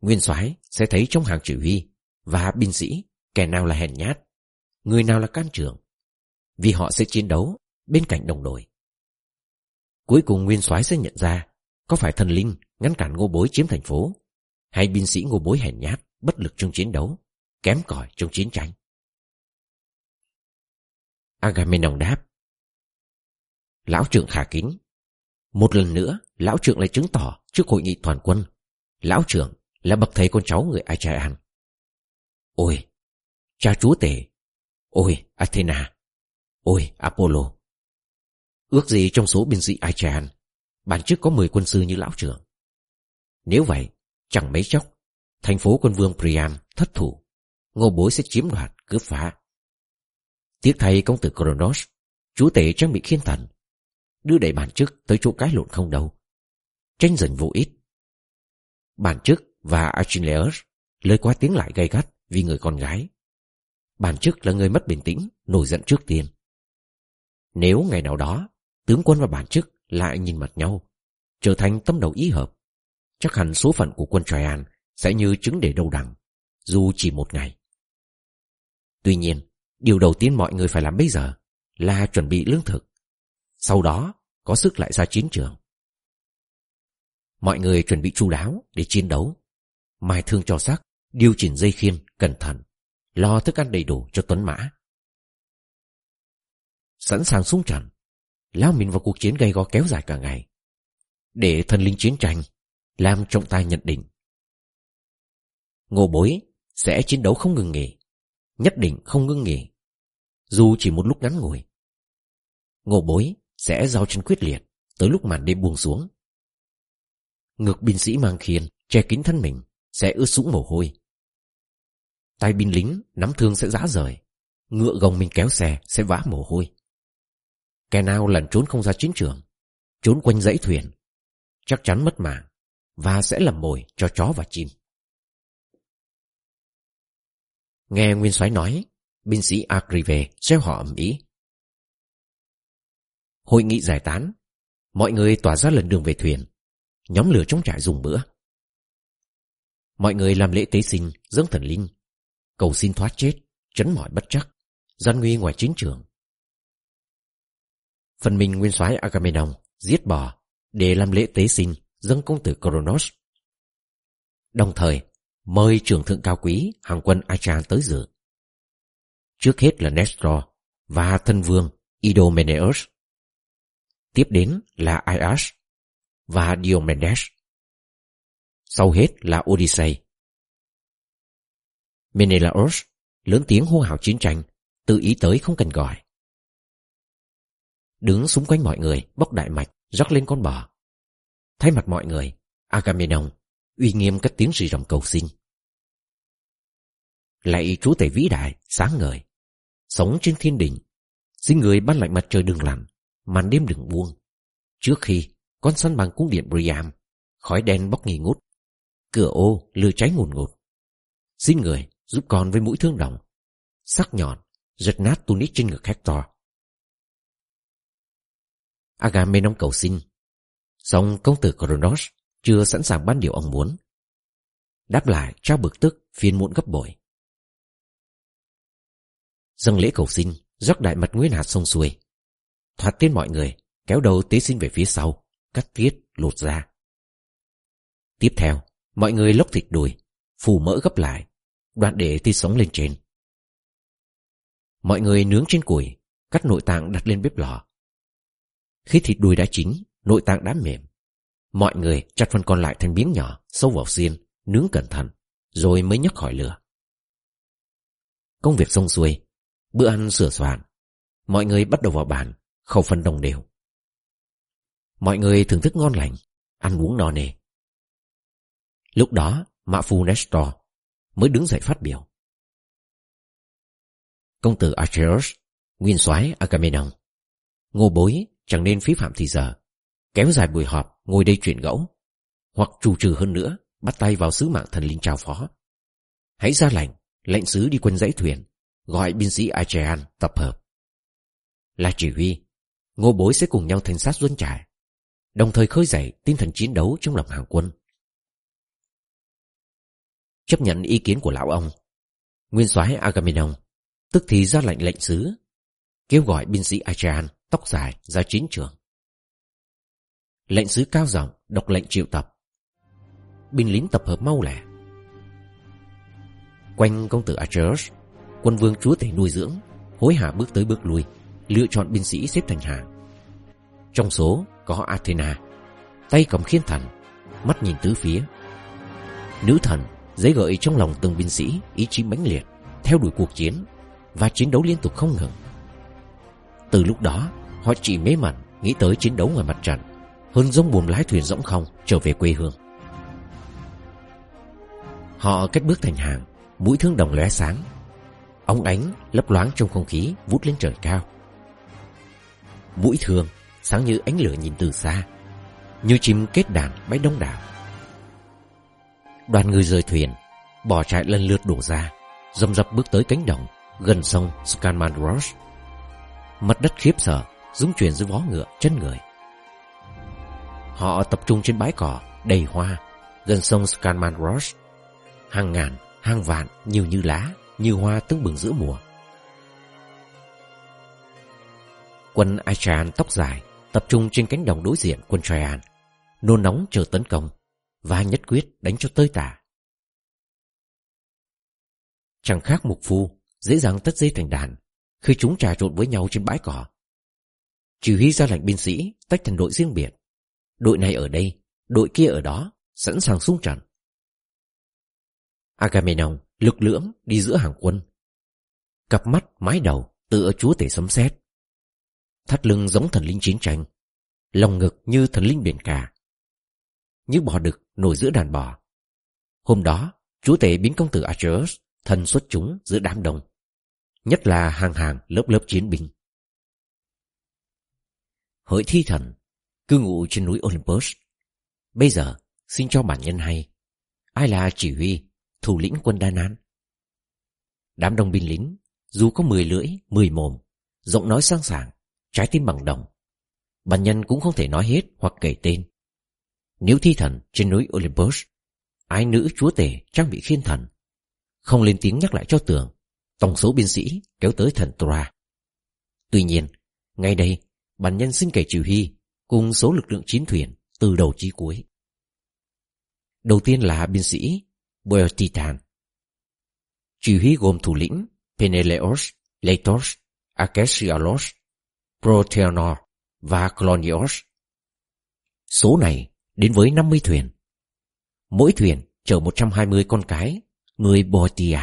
nguyên soái sẽ thấy trong hàng chỉ huy và binh sĩ kẻ nào là hèn nhát, người nào là can trưởng, vì họ sẽ chiến đấu bên cạnh đồng đội. Cuối cùng nguyên soái sẽ nhận ra có phải thần linh ngăn cản ngô bối chiếm thành phố hay binh sĩ ngô bối hèn nhát, bất lực trong chiến đấu, kém cỏi trong chiến tranh. Agamemnon đáp Lão trưởng khả kính Một lần nữa Lão trưởng lại chứng tỏ trước hội nghị toàn quân Lão trưởng là bậc thầy con cháu người Achaean Ôi Cha chúa tể Ôi, Athena. Ôi, Apollo. Ước gì trong số binh sĩ Achaean, Bản trước có 10 quân sư như lão trưởng. Nếu vậy, Chẳng mấy chốc, Thành phố quân vương Priam thất thủ. Ngô bối sẽ chiếm đoạt, cướp phá. Tiếc thay công tử Kronos, Chúa tể trang bị khiên thần, Đưa đẩy bản chức tới chỗ cái lộn không đâu. Tranh giành vô ích. Bản chức và Achilles lời qua tiếng lại gay gắt vì người con gái. Bản chức là người mất bình tĩnh, nổi giận trước tiên. Nếu ngày nào đó, tướng quân và bản chức lại nhìn mặt nhau, trở thành tâm đầu ý hợp, chắc hẳn số phận của quân Traian sẽ như trứng để đầu đằng, dù chỉ một ngày. Tuy nhiên, điều đầu tiên mọi người phải làm bây giờ là chuẩn bị lương thực. Sau đó, có sức lại ra chiến trường. Mọi người chuẩn bị chu đáo để chiến đấu. Mai thương cho sắc, điều chỉnh dây khiên, cẩn thận, lo thức ăn đầy đủ cho tuấn mã. Sẵn sàng súng trận, lao mình vào cuộc chiến gay go kéo dài cả ngày. Để thần linh chiến tranh, làm trọng tài nhận định. Ngô bối sẽ chiến đấu không ngừng nghỉ, nhất định không ngưng nghỉ, dù chỉ một lúc ngắn ngủi. Ngô bối sẽ giao chân quyết liệt tới lúc màn đêm buông xuống. Ngược binh sĩ mang khiên, che kín thân mình, sẽ ướt sũng mồ hôi. Tay binh lính nắm thương sẽ rã rời, ngựa gồng mình kéo xe sẽ vã mồ hôi. Kẻ nào lẩn trốn không ra chiến trường, trốn quanh dãy thuyền, chắc chắn mất mạng và sẽ làm mồi cho chó và chim. Nghe Nguyên soái nói, binh sĩ Agrive xeo họ ầm ĩ. Hội nghị giải tán, mọi người tỏa ra lần đường về thuyền, nhóm lửa trong trại dùng bữa. Mọi người làm lễ tế sinh, dâng thần linh, cầu xin thoát chết, trấn mọi bất chắc, gian nguy ngoài chiến trường. Phần mình nguyên soái Agamemnon giết bò để làm lễ tế sinh dâng công tử Kronos. Đồng thời, mời trưởng thượng cao quý hàng quân Achan tới dự. Trước hết là Nestor và thân vương Idomeneus. Tiếp đến là Aias và Diomedes. Sau hết là Odyssey. Menelaos lớn tiếng hô hào chiến tranh, tự ý tới không cần gọi. Đứng xung quanh mọi người, bóc đại mạch, rắc lên con bò. Thay mặt mọi người, Agamemnon uy nghiêm cất tiếng rì rầm cầu xin. Lạy chúa tể vĩ đại, sáng ngời, sống trên thiên đình, xin người ban lạnh mặt trời đừng lặn, màn đêm đừng buông. Trước khi con săn bằng cung điện Priam, khói đen bốc nghi ngút, cửa ô lửa cháy ngùn ngụt. Xin người giúp con với mũi thương đồng, sắc nhọn, giật nát tunic trên ngực Hector. Agamemnon cầu xin, song công tử Kronos chưa sẵn sàng ban điều ông muốn. Đáp lại trao bực tức phiên muộn gấp bội. Dâng lễ cầu xin, rót đại mật nguyên hạt sông xuôi. Thoát tiên mọi người, kéo đầu tế sinh về phía sau, cắt tiết, lột ra. Tiếp theo, mọi người lốc thịt đùi, phủ mỡ gấp lại, đoạn để thi sống lên trên. Mọi người nướng trên củi, cắt nội tạng đặt lên bếp lò. Khi thịt đùi đã chín, nội tạng đã mềm. Mọi người chặt phần còn lại thành miếng nhỏ, sâu vào xiên, nướng cẩn thận, rồi mới nhấc khỏi lửa. Công việc xong xuôi, bữa ăn sửa soạn. Mọi người bắt đầu vào bàn, khẩu phần đồng đều. Mọi người thưởng thức ngon lành, ăn uống no nề. Lúc đó, Mã Phu Nestor mới đứng dậy phát biểu. Công tử Achilles, nguyên soái Agamemnon, ngô bối chẳng nên phí phạm thì giờ, kéo dài buổi họp ngồi đây chuyện gẫu, hoặc chủ trừ hơn nữa, bắt tay vào sứ mạng thần linh trao phó. Hãy ra lệnh, lệnh sứ đi quân dãy thuyền, gọi binh sĩ Achean tập hợp. Là chỉ huy, ngô bối sẽ cùng nhau thanh sát doanh trại, đồng thời khơi dậy tinh thần chiến đấu trong lòng hàng quân. Chấp nhận ý kiến của lão ông, nguyên soái Agamemnon tức thì ra lệnh lệnh sứ, kêu gọi binh sĩ Achean tóc dài ra chiến trường. Lệnh sứ cao giọng đọc lệnh triệu tập. Binh lính tập hợp mau lẻ. Quanh công tử Acheus, quân vương chúa tể nuôi dưỡng, hối hả bước tới bước lui, lựa chọn binh sĩ xếp thành hàng. Trong số có Athena, tay cầm khiên thần, mắt nhìn tứ phía. Nữ thần dấy gợi trong lòng từng binh sĩ ý chí mãnh liệt, theo đuổi cuộc chiến và chiến đấu liên tục không ngừng. Từ lúc đó, họ chỉ mê mẩn nghĩ tới chiến đấu ngoài mặt trận, hơn giống buồm lái thuyền rỗng không trở về quê hương. Họ cách bước thành hàng, mũi thương đồng lóe sáng, ông ánh lấp loáng trong không khí vút lên trời cao. Mũi thương sáng như ánh lửa nhìn từ xa, như chim kết đàn bay đông đảo. Đoàn người rời thuyền, bỏ chạy lần lượt đổ ra, dầm dập bước tới cánh đồng gần sông Scanmanros. Mặt đất khiếp sợ, rung chuyển dưới vó ngựa chân người. Họ tập trung trên bãi cỏ đầy hoa gần sông Scanmanros. Hàng ngàn, hàng vạn, nhiều như lá, như hoa tưng bừng giữa mùa. Quân Aichan tóc dài tập trung trên cánh đồng đối diện quân Traian, nôn nóng chờ tấn công và nhất quyết đánh cho tơi tả. Chẳng khác mục phu dễ dàng tất dây thành đàn khi chúng trà trộn với nhau trên bãi cỏ. Chỉ huy ra lệnh binh sĩ tách thành đội riêng biệt. Đội này ở đây, đội kia ở đó, sẵn sàng xung trận. Agamemnon lực lưỡng đi giữa hàng quân. Cặp mắt, mái đầu, tựa chúa tể sấm sét. Thắt lưng giống thần linh chiến tranh, lòng ngực như thần linh biển cả. Như bò đực nổi giữa đàn bò. Hôm đó, chúa tể biến công tử Archeus thân xuất chúng giữa đám đông nhất là hàng hàng lớp lớp chiến binh. Hỡi thi thần, cư ngụ trên núi Olympus. Bây giờ, xin cho bản nhân hay, ai là chỉ huy, thủ lĩnh quân Đa Nan? Đám đông binh lính, dù có mười lưỡi, mười mồm, giọng nói sang sảng, trái tim bằng đồng, bản nhân cũng không thể nói hết hoặc kể tên. Nếu thi thần trên núi Olympus, ai nữ chúa tể trang bị khiên thần, không lên tiếng nhắc lại cho tường. tổng số binh sĩ kéo tới thần Tora. Tuy nhiên, ngay đây, bản nhân xin kể chỉ huy cùng số lực lượng chiến thuyền từ đầu chí cuối. Đầu tiên là binh sĩ Boeotitan. Chỉ huy gồm thủ lĩnh Peneleos, Leitos, Akesialos, Proteanor và Clonios. Số này đến với 50 thuyền. Mỗi thuyền chở 120 con cái, người Boeotia.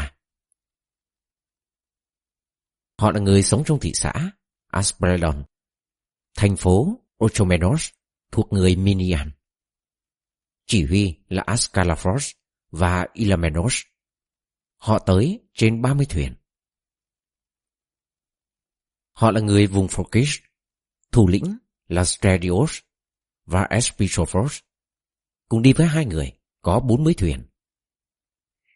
Họ là người sống trong thị xã Asperidon, thành phố Ochomenos thuộc người Minian. Chỉ huy là Ascalaphos và Ilamenos. Họ tới trên 30 thuyền. Họ là người vùng Phorkish, thủ lĩnh là Stradios và Espitrophos, cùng đi với hai người, có 40 thuyền.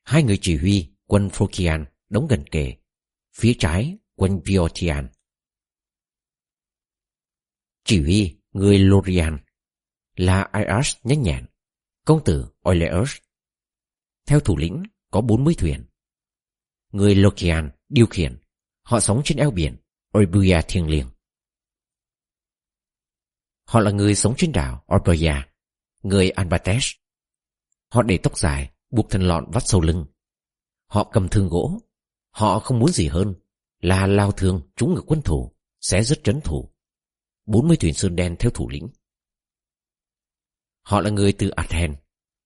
Hai người chỉ huy quân Phorkian đóng gần kề, phía trái quân Viotian. Chỉ huy người Lorian là Ias nhanh nhẹn, công tử Oileus. Theo thủ lĩnh có 40 thuyền. Người Lokian điều khiển, họ sống trên eo biển Oibuya thiêng liêng. Họ là người sống trên đảo Orpoya, người Albatesh. Họ để tóc dài, buộc thân lọn vắt sâu lưng. Họ cầm thương gỗ. Họ không muốn gì hơn là lao thương trúng ngực quân thủ, sẽ rất trấn thủ. 40 thuyền sơn đen theo thủ lĩnh. Họ là người từ Athens,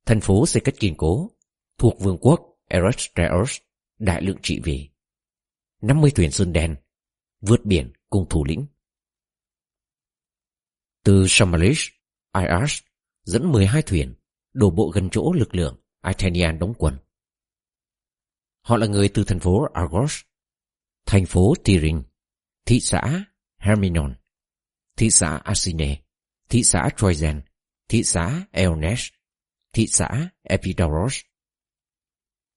thành phố xây cách kiên cố, thuộc vương quốc Eretreus, đại lượng trị vì. 50 thuyền sơn đen, vượt biển cùng thủ lĩnh. Từ Somalish, Ias dẫn 12 thuyền, đổ bộ gần chỗ lực lượng Athenian đóng quân. Họ là người từ thành phố Argos, thành phố Tirin, thị xã Herminon, thị xã Asine, thị xã Troizen, thị xã Elnes, thị xã Epidaurus.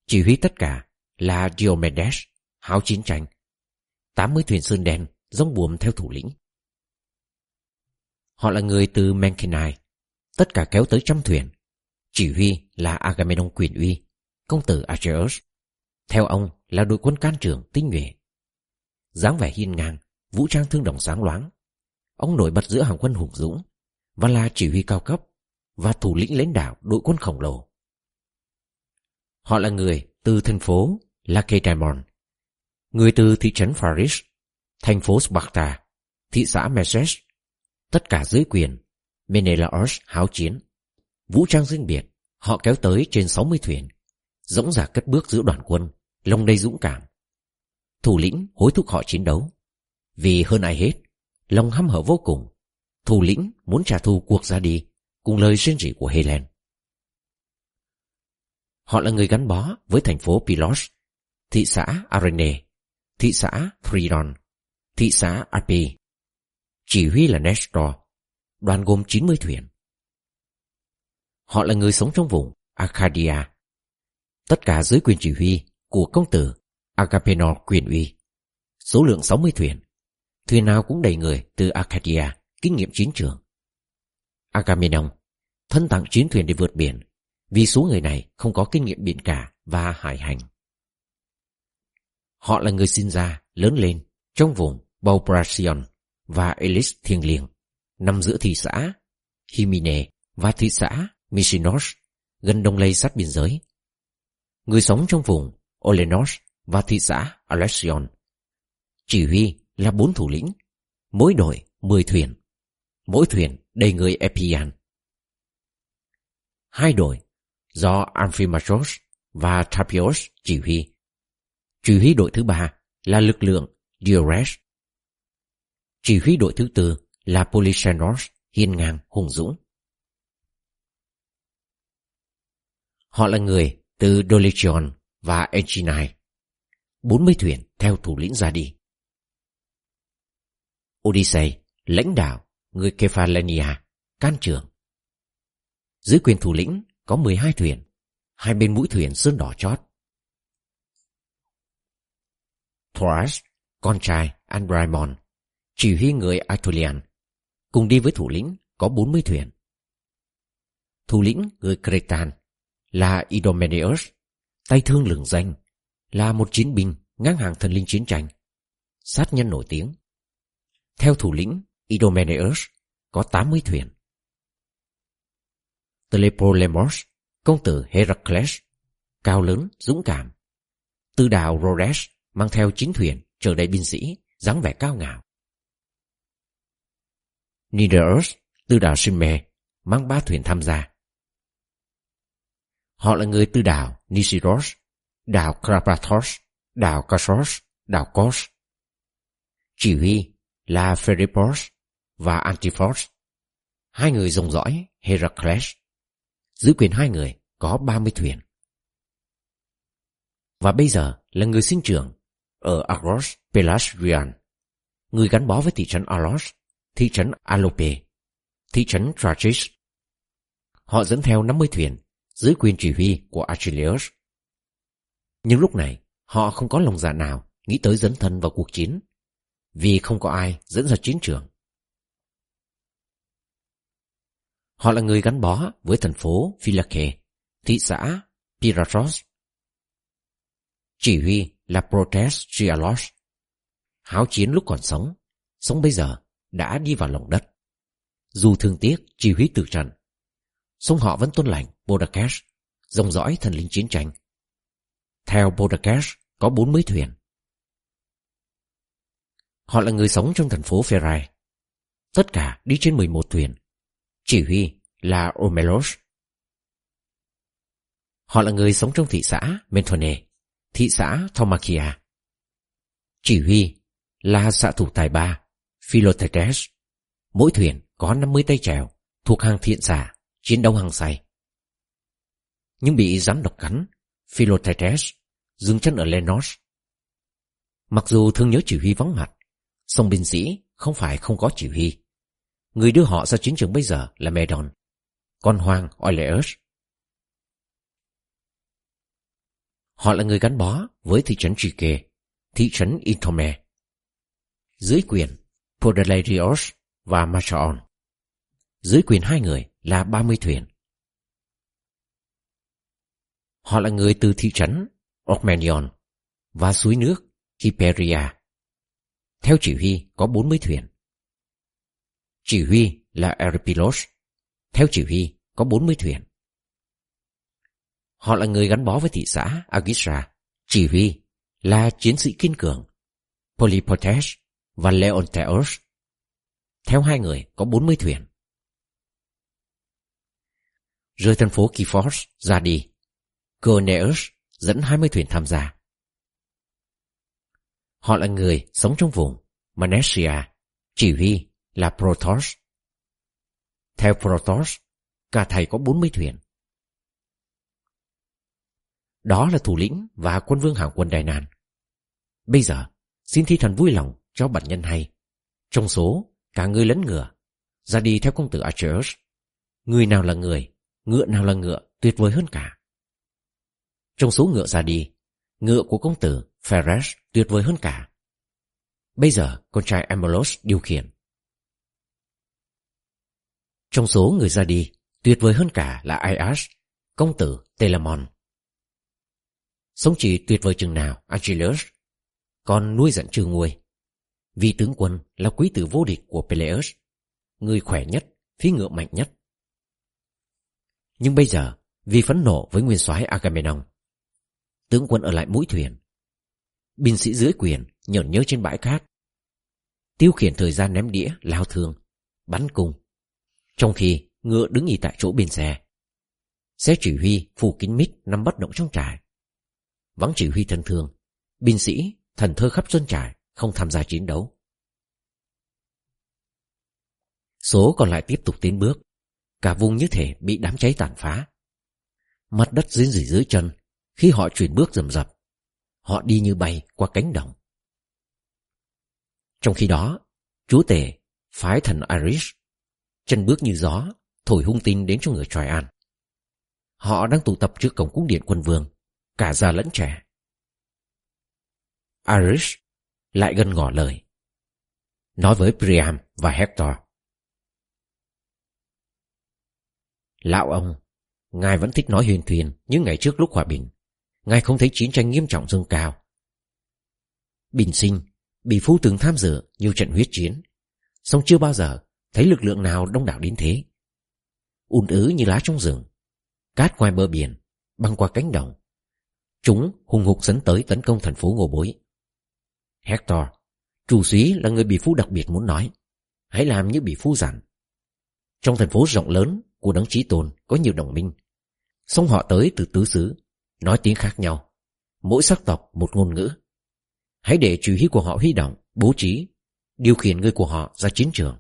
Chỉ huy tất cả là Diomedes, háo chiến tranh. 80 thuyền sơn đen giống buồm theo thủ lĩnh. Họ là người từ Menkenai, tất cả kéo tới trăm thuyền. Chỉ huy là Agamemnon quyền uy, công tử Acheus. Theo ông là đội quân can trưởng tinh nhuệ. dáng vẻ hiên ngang, vũ trang thương đồng sáng loáng. Ông nổi bật giữa hàng quân hùng dũng và là chỉ huy cao cấp và thủ lĩnh lãnh đạo đội quân khổng lồ. Họ là người từ thành phố Lacedaemon, người từ thị trấn Faris, thành phố Sparta, thị xã Messes, tất cả dưới quyền, Menelaos háo chiến. Vũ trang riêng biệt, họ kéo tới trên 60 thuyền, dõng dạc cất bước giữa đoàn quân, Lông đầy dũng cảm. Thủ lĩnh hối thúc họ chiến đấu, vì hơn ai hết, lòng hăm hở vô cùng, thủ lĩnh muốn trả thù cuộc ra đi cùng lời rên rỉ của Helen. Họ là người gắn bó với thành phố Pilos thị xã Arene, thị xã Fridon, thị xã Arpi. Chỉ huy là Nestor, đoàn gồm 90 thuyền. Họ là người sống trong vùng Arcadia, tất cả dưới quyền chỉ huy của công tử Agapenor quyền uy. Số lượng 60 thuyền, thuyền nào cũng đầy người từ Arcadia, kinh nghiệm chiến trường. Agamemnon thân tặng chiến thuyền để vượt biển vì số người này không có kinh nghiệm biển cả và hải hành. Họ là người sinh ra, lớn lên trong vùng Baubrasion và Elis thiêng liêng, nằm giữa thị xã Himine và thị xã Mysinos, gần đông lây sát biên giới. Người sống trong vùng Olenos và thị xã Alexion. Chỉ huy là bốn thủ lĩnh, mỗi đội mười thuyền, mỗi thuyền đầy người Epian. Hai đội do Amphimachos và Tapios chỉ huy. Chỉ huy đội thứ ba là lực lượng Diores. Chỉ huy đội thứ tư là Polisenos hiên ngang, hùng dũng. Họ là người từ Dolichion và Echinai. 40 thuyền theo thủ lĩnh ra đi. Odyssey, lãnh đạo, người Kephalenia, can trưởng. Dưới quyền thủ lĩnh có 12 thuyền, hai bên mũi thuyền sơn đỏ chót. Thoras, con trai Andraimon chỉ huy người Aetolian, cùng đi với thủ lĩnh có 40 thuyền. Thủ lĩnh người Cretan là Idomeneus, tay thương lừng danh, là một chiến binh ngang hàng thần linh chiến tranh, sát nhân nổi tiếng. Theo thủ lĩnh Idomeneus có 80 thuyền. Telepolemos, công tử Heracles, cao lớn, dũng cảm. Tư đào Rhodes mang theo chính thuyền trở đầy binh sĩ, dáng vẻ cao ngạo. Nidaros, từ đảo Sime, mang ba thuyền tham gia. Họ là người từ đảo Nisiros, đảo Krapathos, đảo Kassos, đảo Kos. Chỉ huy là Feripos và Antiphos. Hai người dòng dõi Heracles. Giữ quyền hai người có 30 thuyền. Và bây giờ là người sinh trưởng ở Argos Pelasgian, người gắn bó với thị trấn Alos, thị trấn Alope, thị trấn Trachis. Họ dẫn theo 50 thuyền dưới quyền chỉ huy của Achilles. Nhưng lúc này, họ không có lòng dạ nào nghĩ tới dấn thân vào cuộc chiến, vì không có ai dẫn ra chiến trường. Họ là người gắn bó với thành phố Philake, thị xã Piratos. Chỉ huy là Protes Gialos. Háo chiến lúc còn sống, sống bây giờ đã đi vào lòng đất. Dù thương tiếc chỉ huy tử trận, song họ vẫn tôn lành Bodakesh, dòng dõi thần linh chiến tranh. Theo Bodakesh có 40 thuyền. Họ là người sống trong thành phố Ferai. Tất cả đi trên 11 thuyền chỉ huy là Omelos. Họ là người sống trong thị xã Mentone, thị xã Thomakia. Chỉ huy là xạ thủ tài ba Philotetes. Mỗi thuyền có 50 tay trèo thuộc hàng thiện giả, chiến đấu hàng say. Nhưng bị rắn độc cắn, Philotetes dừng chân ở Lenos. Mặc dù thương nhớ chỉ huy vắng mặt, song binh sĩ không phải không có chỉ huy. Người đưa họ ra chiến trường bây giờ là Medon, con hoang Oileus. Họ là người gắn bó với thị trấn Trike, thị trấn Intome. Dưới quyền Podalerios và Machaon. Dưới quyền hai người là 30 thuyền. Họ là người từ thị trấn Ormenion và suối nước Hyperia. Theo chỉ huy, có 40 thuyền. Chỉ huy là Eripilos. Theo chỉ huy, có 40 thuyền. Họ là người gắn bó với thị xã Agisra. Chỉ huy là chiến sĩ kiên cường Polypotes và Leonteos. Theo hai người có 40 thuyền. Rơi thành phố Kifos ra đi, Coneus dẫn 20 thuyền tham gia. Họ là người sống trong vùng Manesia, chỉ huy là Protos. Theo Protos, cả thầy có 40 thuyền. Đó là thủ lĩnh và quân vương hàng quân Đài Nàn. Bây giờ, xin thi thần vui lòng cho bản nhân hay. Trong số, cả người lẫn ngựa, ra đi theo công tử Archers Người nào là người, ngựa nào là ngựa, tuyệt vời hơn cả. Trong số ngựa ra đi, ngựa của công tử Ferres tuyệt vời hơn cả. Bây giờ, con trai Amelos điều khiển. Trong số người ra đi, tuyệt vời hơn cả là Aias, công tử Telamon. Sống chỉ tuyệt vời chừng nào Achilles Con nuôi dẫn trừ nguôi vì tướng quân là quý tử vô địch của Peleus Người khỏe nhất Phi ngựa mạnh nhất. Nhưng bây giờ Vì phẫn nộ với nguyên soái Agamemnon Tướng quân ở lại mũi thuyền. Binh sĩ dưới quyền Nhởn nhớ trên bãi cát Tiêu khiển thời gian ném đĩa lao thương Bắn cung. Trong khi ngựa đứng nghỉ tại chỗ bên xe Xe chỉ huy phủ kín mít nằm bất động trong trại. Vắng chỉ huy thân thương, binh sĩ, thần thơ khắp xuân trại không tham gia chiến đấu. Số còn lại tiếp tục tiến bước, cả vùng như thể bị đám cháy tàn phá. Mặt đất dính rỉ dưới chân khi họ chuyển bước rầm rập. Họ đi như bay qua cánh đồng. Trong khi đó, chúa tể, phái thần Irish, chân bước như gió, thổi hung tin đến cho người Troy Họ đang tụ tập trước cổng cung điện quân vương cả già lẫn trẻ. Irish lại gần ngỏ lời. Nói với Priam và Hector. Lão ông, ngài vẫn thích nói huyền thuyền như ngày trước lúc hòa bình. Ngài không thấy chiến tranh nghiêm trọng dâng cao. Bình sinh, bị phu từng tham dự nhiều trận huyết chiến, song chưa bao giờ thấy lực lượng nào đông đảo đến thế. ùn ứ như lá trong rừng, cát ngoài bờ biển, băng qua cánh đồng, Chúng hùng hục dẫn tới tấn công thành phố Ngô Bối. Hector, chủ sĩ là người bị phu đặc biệt muốn nói. Hãy làm như bị phu dặn. Trong thành phố rộng lớn của đấng trí tôn có nhiều đồng minh. Song họ tới từ tứ xứ, nói tiếng khác nhau. Mỗi sắc tộc một ngôn ngữ. Hãy để chủ hí của họ huy động, bố trí, điều khiển người của họ ra chiến trường.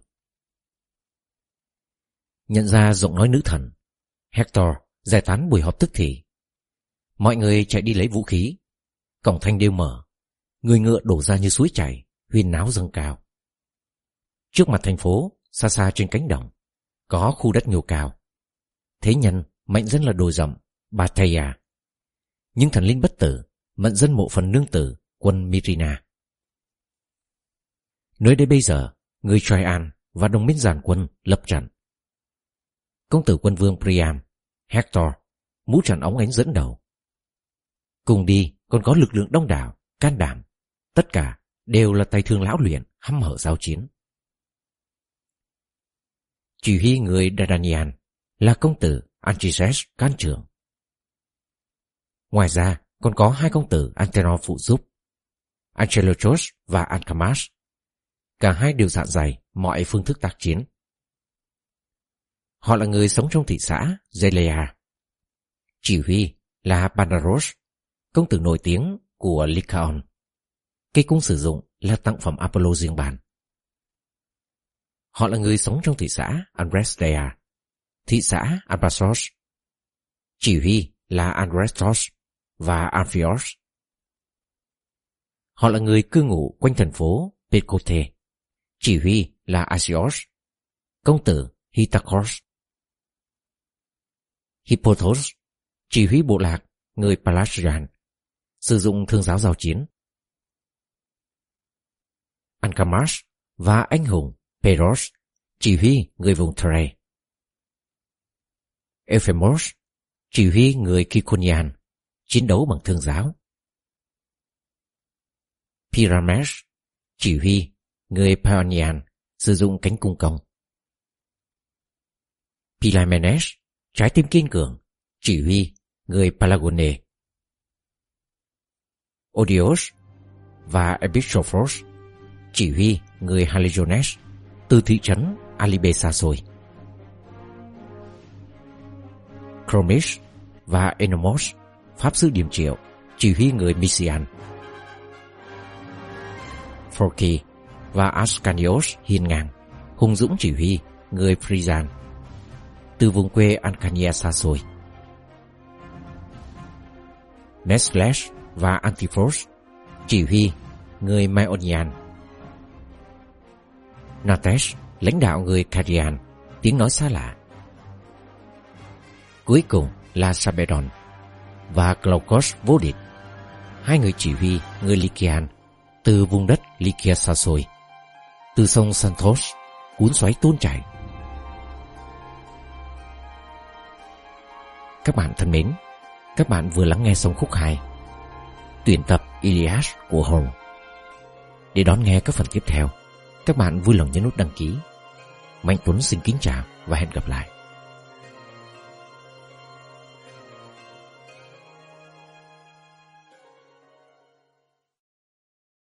Nhận ra giọng nói nữ thần, Hector giải tán buổi họp tức thì Mọi người chạy đi lấy vũ khí. Cổng thanh đều mở. Người ngựa đổ ra như suối chảy, huyên náo dâng cao. Trước mặt thành phố, xa xa trên cánh đồng, có khu đất nhô cao. Thế nhân, mệnh dân là đồi rộng, bà thầy à. Nhưng thần linh bất tử, mệnh dân mộ phần nương tử, quân Mirina. Nơi đây bây giờ, người Troyan và đồng minh giàn quân lập trận. Công tử quân vương Priam, Hector, mũ trần ống ánh dẫn đầu. Cùng đi còn có lực lượng đông đảo, can đảm. Tất cả đều là tay thương lão luyện, hăm hở giao chiến. Chỉ huy người Dardanian là công tử Anchises can trường. Ngoài ra, còn có hai công tử Antenor phụ giúp, Angelochos và Ancamas. Cả hai đều dạn dày mọi phương thức tác chiến. Họ là người sống trong thị xã Zelea. Chỉ huy là Panaros công tử nổi tiếng của Lycaon. Cây cung sử dụng là tặng phẩm Apollo riêng bàn. Họ là người sống trong thị xã Andrestea, thị xã Albasos. Chỉ huy là Andrestos và Amphios. Họ là người cư ngụ quanh thành phố Pecote. Chỉ huy là Asios, công tử Hitakos. Hippothos, chỉ huy bộ lạc người Palasian sử dụng thương giáo giao chiến. Ankamash và anh hùng Peros, chỉ huy người vùng Thray. Ephemos, chỉ huy người Kikunian, chiến đấu bằng thương giáo. Pyramesh, chỉ huy người Paonian, sử dụng cánh cung công. Pilamenes, trái tim kiên cường, chỉ huy người Palagone. Odios và Epistrophos chỉ huy người Halijones từ thị trấn Alibe xa xôi. Chromis và Enomos, pháp sư điểm triệu, chỉ huy người Mysian. Forky và Ascanios hiên ngang, hùng dũng chỉ huy người Frisian từ vùng quê Ancania xa xôi. Nestlash và Antiphos chỉ huy người Maeonian. Natesh lãnh đạo người Kadian, tiếng nói xa lạ. Cuối cùng là Sabedon và Glaukos vô địch, hai người chỉ huy người Lykian từ vùng đất Lykia xa xôi, từ sông Santos cuốn xoáy tuôn chảy. Các bạn thân mến, các bạn vừa lắng nghe xong khúc 2 tuyển tập Ilias của Hồng Để đón nghe các phần tiếp theo, các bạn vui lòng nhấn nút đăng ký. Mạnh Tuấn xin kính chào và hẹn gặp lại.